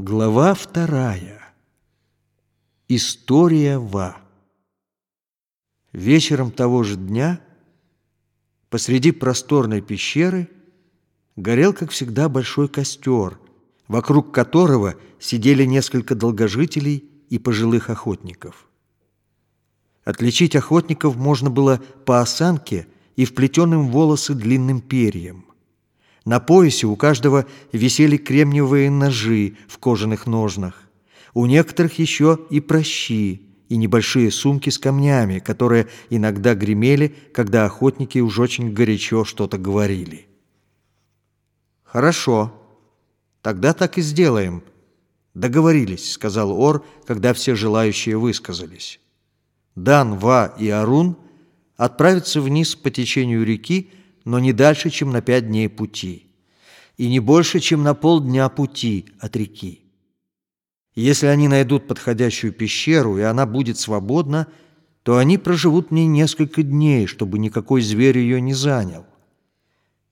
Глава вторая. История Ва. Вечером того же дня посреди просторной пещеры горел, как всегда, большой костер, вокруг которого сидели несколько долгожителей и пожилых охотников. Отличить охотников можно было по осанке и вплетенным в волосы длинным перьям. На поясе у каждого висели кремниевые ножи в кожаных ножнах. У некоторых еще и прощи, и небольшие сумки с камнями, которые иногда гремели, когда охотники уж очень горячо что-то говорили. «Хорошо, тогда так и сделаем», «Договорились», — сказал Ор, когда все желающие высказались. Дан, Ва и Арун отправятся вниз по течению реки, но не дальше, чем на пять дней пути, и не больше, чем на полдня пути от реки. Если они найдут подходящую пещеру, и она будет свободна, то они проживут в ней несколько дней, чтобы никакой зверь ее не занял.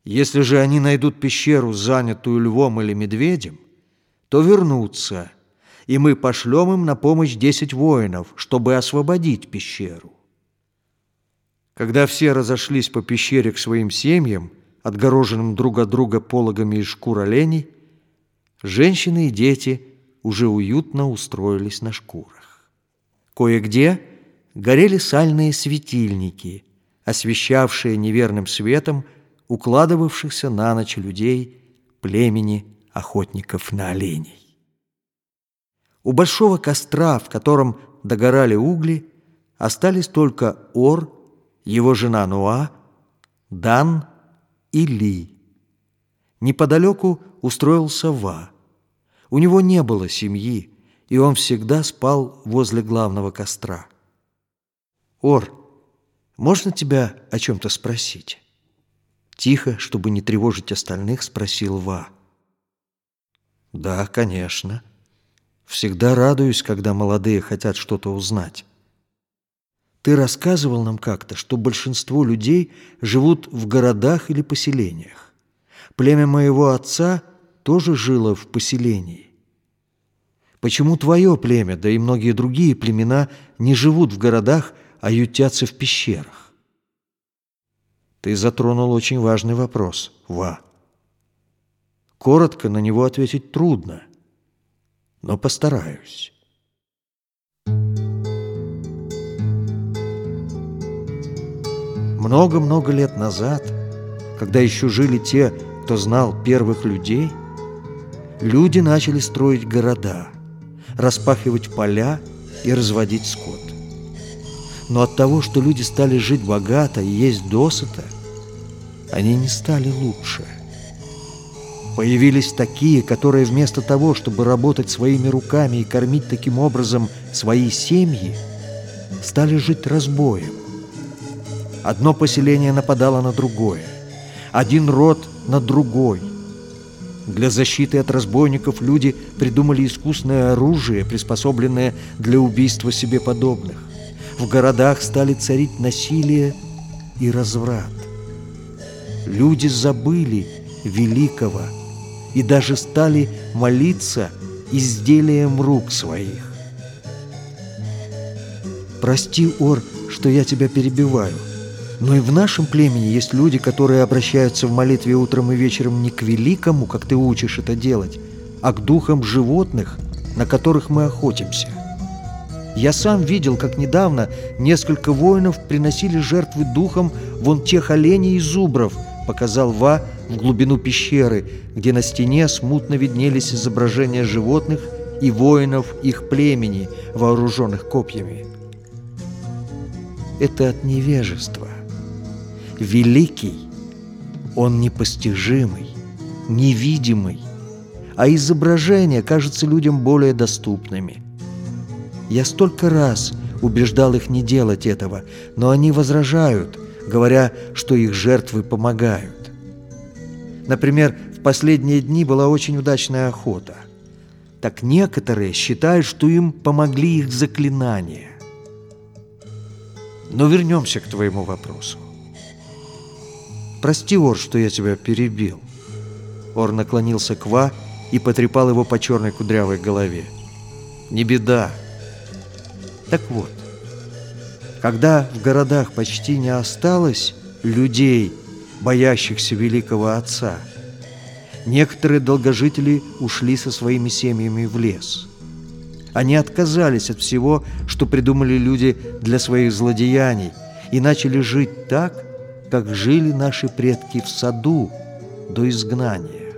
Если же они найдут пещеру, занятую львом или медведем, то вернутся, и мы пошлем им на помощь десять воинов, чтобы освободить пещеру. Когда все разошлись по пещере к своим семьям, отгороженным друг от друга пологами из шкур оленей, женщины и дети уже уютно устроились на шкурах. Кое-где горели сальные светильники, освещавшие неверным светом укладывавшихся на ночь людей племени охотников на оленей. У большого костра, в котором догорали угли, остались только Ор его жена Нуа, Дан и Ли. Неподалеку устроился Ва. У него не было семьи, и он всегда спал возле главного костра. «Ор, можно тебя о чем-то спросить?» Тихо, чтобы не тревожить остальных, спросил Ва. «Да, конечно. Всегда радуюсь, когда молодые хотят что-то узнать». Ты рассказывал нам как-то, что большинство людей живут в городах или поселениях. Племя моего отца тоже жило в поселении. Почему твое племя, да и многие другие племена не живут в городах, а ютятся в пещерах? Ты затронул очень важный вопрос, Ва. Коротко на него ответить трудно, но постараюсь. Много-много лет назад, когда еще жили те, кто знал первых людей, люди начали строить города, распахивать поля и разводить скот. Но от того, что люди стали жить богато и есть досыта, они не стали лучше. Появились такие, которые вместо того, чтобы работать своими руками и кормить таким образом свои семьи, стали жить разбоем, Одно поселение нападало на другое, один род на другой. Для защиты от разбойников люди придумали искусное оружие, приспособленное для убийства себе подобных. В городах стали царить насилие и разврат. Люди забыли великого и даже стали молиться изделием рук своих. Прости, Ор, что я тебя перебиваю. Но и в нашем племени есть люди, которые обращаются в молитве утром и вечером не к великому, как ты учишь это делать, а к духам животных, на которых мы охотимся. Я сам видел, как недавно несколько воинов приносили жертвы духам вон тех оленей и зубров, показал Ва в глубину пещеры, где на стене смутно виднелись изображения животных и воинов их племени, вооруженных копьями. Это от невежества великий, он непостижимый, невидимый, а изображения кажутся людям более доступными. Я столько раз убеждал их не делать этого, но они возражают, говоря, что их жертвы помогают. Например, в последние дни была очень удачная охота. Так некоторые считают, что им помогли их заклинания. Но вернемся к твоему вопросу. Прости, Ор, что я тебя перебил. Ор наклонился к Ва и потрепал его по черной кудрявой голове. «Не беда». Так вот, когда в городах почти не осталось людей, боящихся великого отца, некоторые долгожители ушли со своими семьями в лес. Они отказались от всего, что придумали люди для своих злодеяний, и начали жить так, как жили наши предки в саду до изгнания.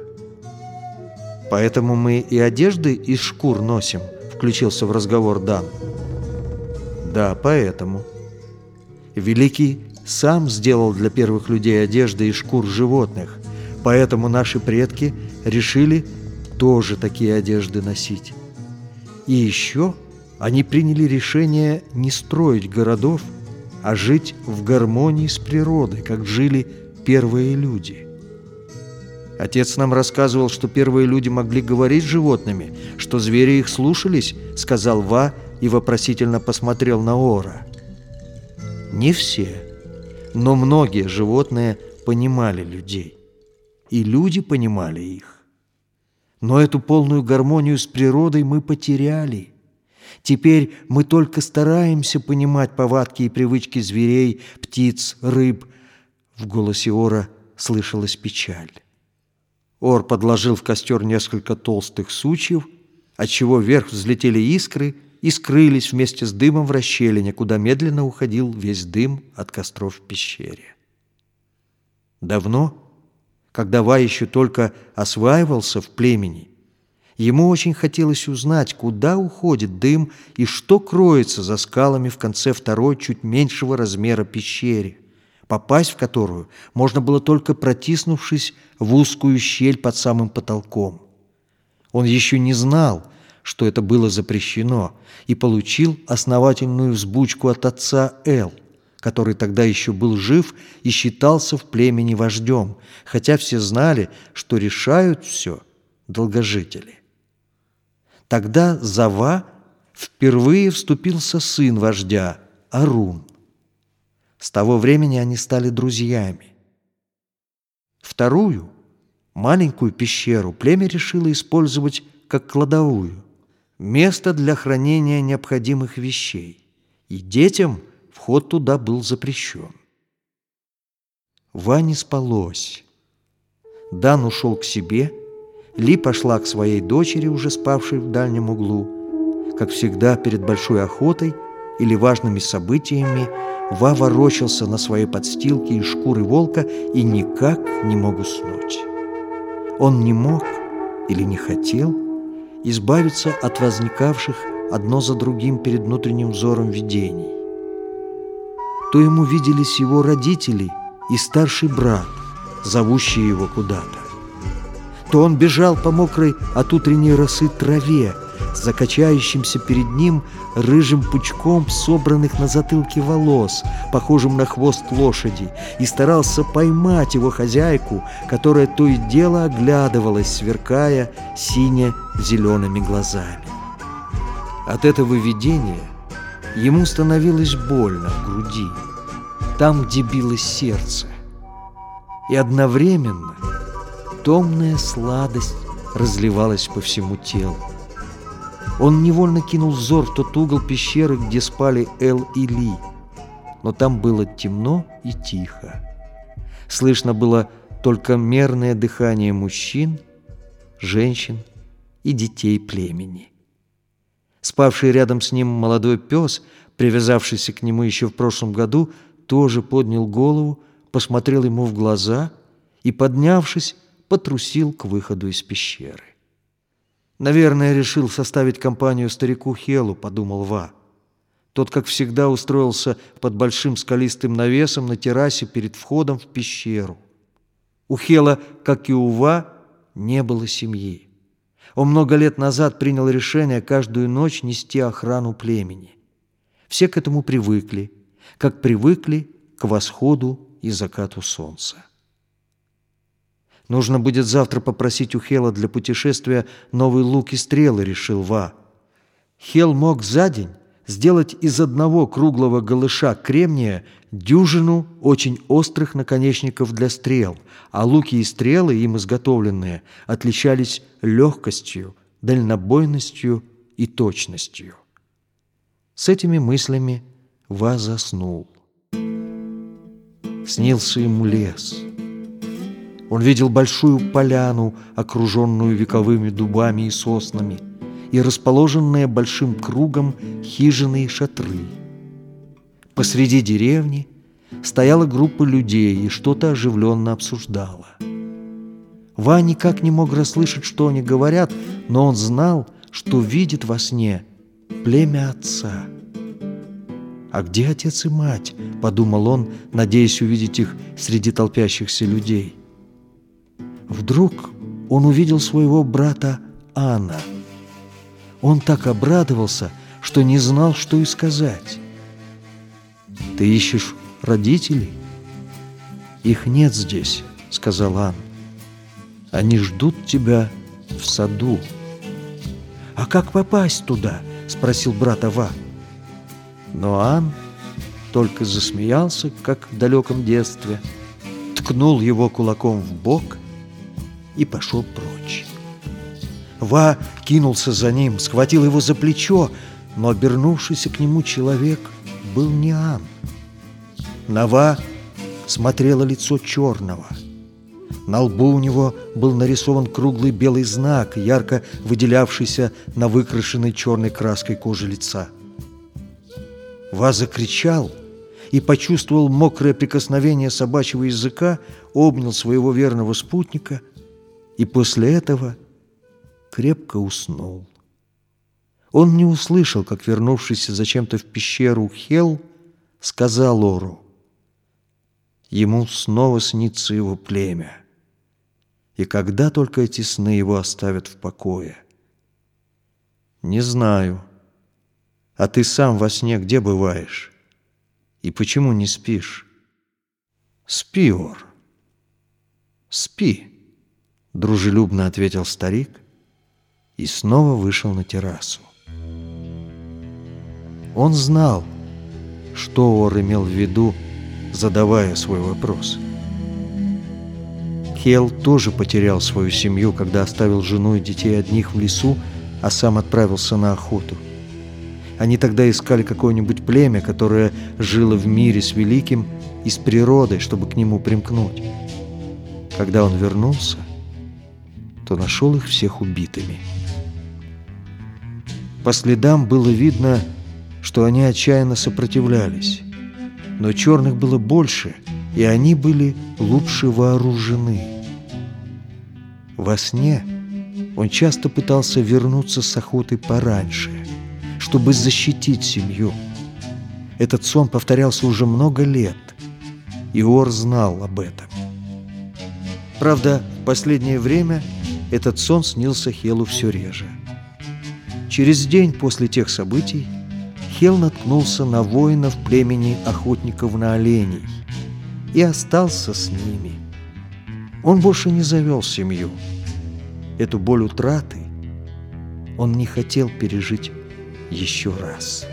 «Поэтому мы и одежды из шкур носим», — включился в разговор Дан. «Да, поэтому». Великий сам сделал для первых людей одежды из шкур животных, поэтому наши предки решили тоже такие одежды носить. И еще они приняли решение не строить городов, а жить в гармонии с природой, как жили первые люди. Отец нам рассказывал, что первые люди могли говорить с животными, что звери их слушались, сказал Ва и вопросительно посмотрел на Ора. Не все, но многие животные понимали людей, и люди понимали их. Но эту полную гармонию с природой мы потеряли – Теперь мы только стараемся понимать повадки и привычки зверей, птиц, рыб. В голосе Ора слышалась печаль. Ор подложил в костер несколько толстых сучьев, отчего вверх взлетели искры и скрылись вместе с дымом в расщелине, куда медленно уходил весь дым от костров в пещере. Давно, когда Ва еще только осваивался в племени, Ему очень хотелось узнать, куда уходит дым и что кроется за скалами в конце второй, чуть меньшего размера пещере, попасть в которую можно было только протиснувшись в узкую щель под самым потолком. Он еще не знал, что это было запрещено, и получил основательную взбучку от отца Эл, который тогда еще был жив и считался в племени вождем, хотя все знали, что решают все долгожители. Тогда за Ва впервые вступился сын вождя, Арун. С того времени они стали друзьями. Вторую, маленькую пещеру, племя решило использовать как кладовую, место для хранения необходимых вещей, и детям вход туда был запрещен. Ване спалось. Дан ушел к себе – ли пошла к своей дочери, уже спавшей в дальнем углу. Как всегда, перед большой охотой или важными событиями Ва ворочался на своей подстилке из шкуры волка и никак не мог уснуть. Он не мог или не хотел избавиться от возникавших одно за другим перед внутренним взором видений. То ему виделись его родители и старший брат, зовущие его куда-то то он бежал по мокрой от утренней росы траве, закачающимся перед ним рыжим пучком собранных на затылке волос, похожим на хвост лошади, и старался поймать его хозяйку, которая то и дело оглядывалась, сверкая сине-зелеными глазами. От этого видения ему становилось больно в груди, там, где билось сердце. И одновременно Томная сладость разливалась по всему телу. Он невольно кинул взор в тот угол пещеры, где спали Эл и Ли. Но там было темно и тихо. Слышно было только мерное дыхание мужчин, женщин и детей племени. Спавший рядом с ним молодой пес, привязавшийся к нему еще в прошлом году, тоже поднял голову, посмотрел ему в глаза и, поднявшись, потрусил к выходу из пещеры. «Наверное, решил составить компанию старику Хелу», — подумал Ва. Тот, как всегда, устроился под большим скалистым навесом на террасе перед входом в пещеру. У Хела, как и у Ва, не было семьи. Он много лет назад принял решение каждую ночь нести охрану племени. Все к этому привыкли, как привыкли к восходу и закату солнца. Нужно будет завтра попросить у Хела для путешествия новый лук и стрелы, решил Ва. Хел мог за день сделать из одного круглого голыша кремния дюжину очень острых наконечников для стрел, а луки и стрелы, им изготовленные, отличались легкостью, дальнобойностью и точностью. С этими мыслями Ва заснул. Снился ему лес. Он видел большую поляну, окруженную вековыми дубами и соснами, и расположенные большим кругом хижины и шатры. Посреди деревни стояла группа людей и что-то оживленно обсуждала. Ва никак не мог расслышать, что они говорят, но он знал, что видит во сне племя отца. «А где отец и мать?» — подумал он, надеясь увидеть их среди толпящихся людей. Вдруг он увидел своего брата Анна. Он так обрадовался, что не знал, что и сказать. Ты ищешь родителей? Их нет здесь, сказал Ан. Они ждут тебя в саду. А как попасть туда? Спросил брат Ава. Но Ан только засмеялся, как в далеком детстве, ткнул его кулаком в бок и пошел прочь. Ва кинулся за ним, схватил его за плечо, но обернувшийся к нему человек был не Ан. Нава смотрело лицо черного. На лбу у него был нарисован круглый белый знак, ярко выделявшийся на выкрашенной черной краской кожи лица. Ва закричал и почувствовал мокрое прикосновение собачьего языка, обнял своего верного спутника и после этого крепко уснул. Он не услышал, как вернувшийся зачем-то в пещеру Хел сказал Ору. Ему снова снится его племя. И когда только эти сны его оставят в покое? Не знаю. А ты сам во сне где бываешь? И почему не спишь? Спи, Ор. Спи, дружелюбно ответил старик и снова вышел на террасу. Он знал, что Ор имел в виду, задавая свой вопрос. Хел тоже потерял свою семью, когда оставил жену и детей одних в лесу, а сам отправился на охоту. Они тогда искали какое-нибудь племя, которое жило в мире с великим и с природой, чтобы к нему примкнуть. Когда он вернулся, то нашел их всех убитыми. По следам было видно, что они отчаянно сопротивлялись. Но черных было больше, и они были лучше вооружены. Во сне он часто пытался вернуться с охоты пораньше, чтобы защитить семью. Этот сон повторялся уже много лет, и Ор знал об этом. Правда, в последнее время этот сон снился Хелу все реже. Через день после тех событий Хел наткнулся на воинов племени охотников на оленей и остался с ними. Он больше не завел семью. Эту боль утраты он не хотел пережить еще раз.